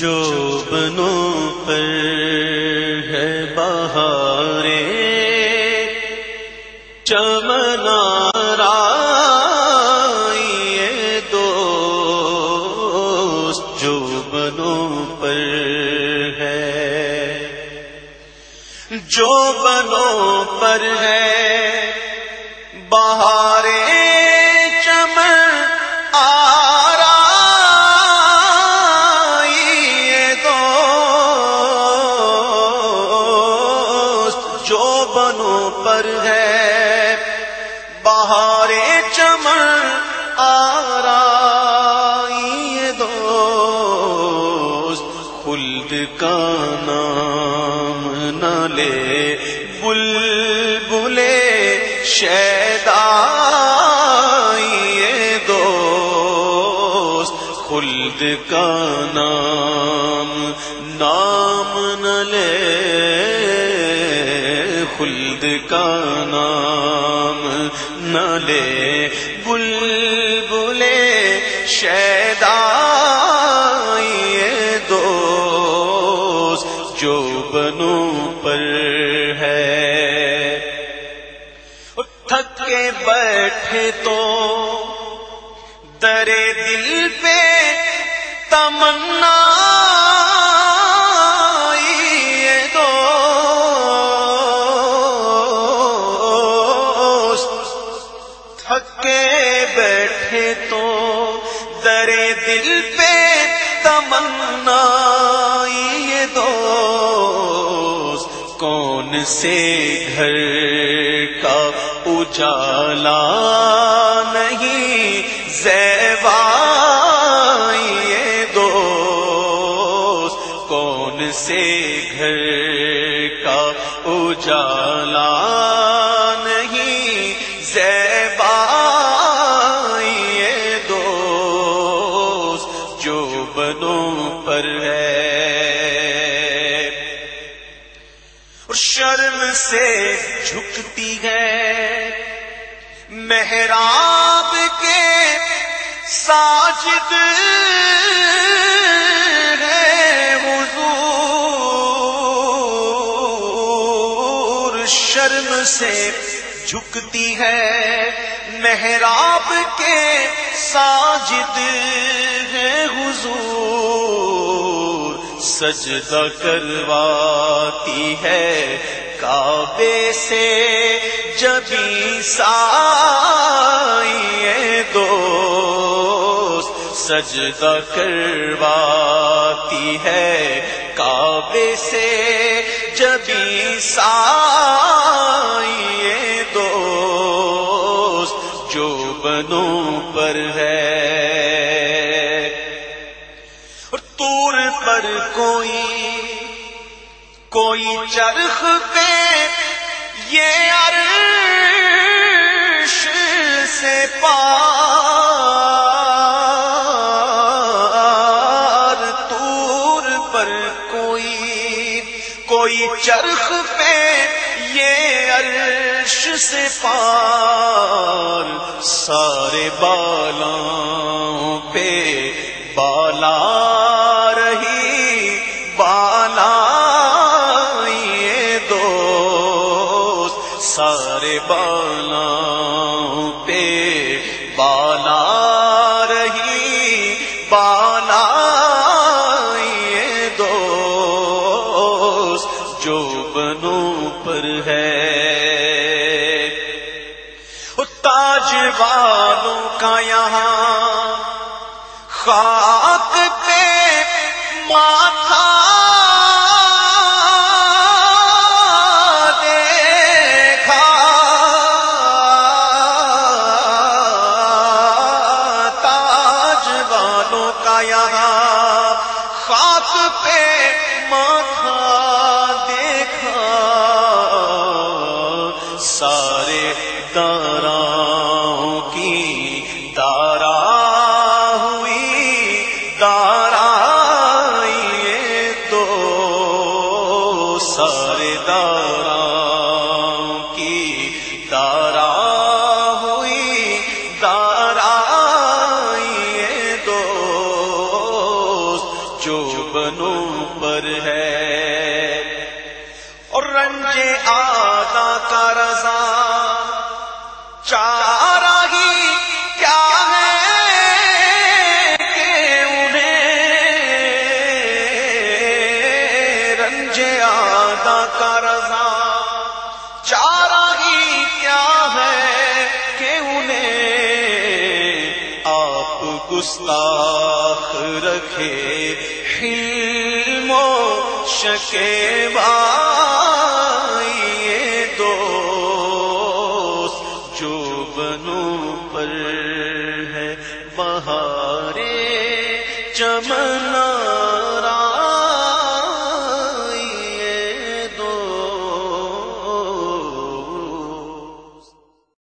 جو بنوں پر ہے بہارے چمنا دو جو بنوں پر ہے۔ جو بنوں پر ہے، بہارے بنوں پر ہے۔ بہار چمن آ دو خلد کا نام نہ لے۔ بل بلے شیدا دو خلد کا نام نام نہ لے۔ خلد کا نام نہ لے بل بلے شیدا دو جو بنوں پر ہے۔ تھک کے بیٹھے تو درے دل پہ تمنا تو درے دل پہ تمنا، یہ دو کون سے گھر کا اجالا نہیں؟ زیوا یہ دو کون سے گھر کا اجالا نہیں؟ زیبا پر ہے۔ شرم سے جھکتی ہے۔ محراب کے ساجد حضور۔ شرم سے جھکتی ہے۔ محراب کے ساجد ہے حضور، سجدہ کرواتی ہے کعبے سے۔ جبھی سائی دو سجدہ کرواتی ہے کعبے سے۔ جبھی سائی جو بنوں پر ہے۔ تور پر کوئی کوئی چرخ پہ یہ عرش سے پار۔ تور پر کوئی کوئی چرخ پہ یہ عرش سے پار سارے بالوں پہ بالا رہی، بالا یہ دو سارے بالوں پہ بالا بنوں پر ہے۔ تاج والوں کا یہاں خاک پہ ماتھا دیکھا۔ تاج والوں کا یہاں خاک پہ ماتھا سارے کی دارا ہوئی دارا یہ دو سارے دارا کی دارا ہوئی دارا یہ دو جو بنو پر ہے اور رنج کا رضا۔ چارہ ہی کیا ہے کہ انہیں رنج آدھا کا رضا۔ چارہ ہی کیا ہے کہ انہیں آپ گستاخ رکھے، حلم و شکیبا چمنا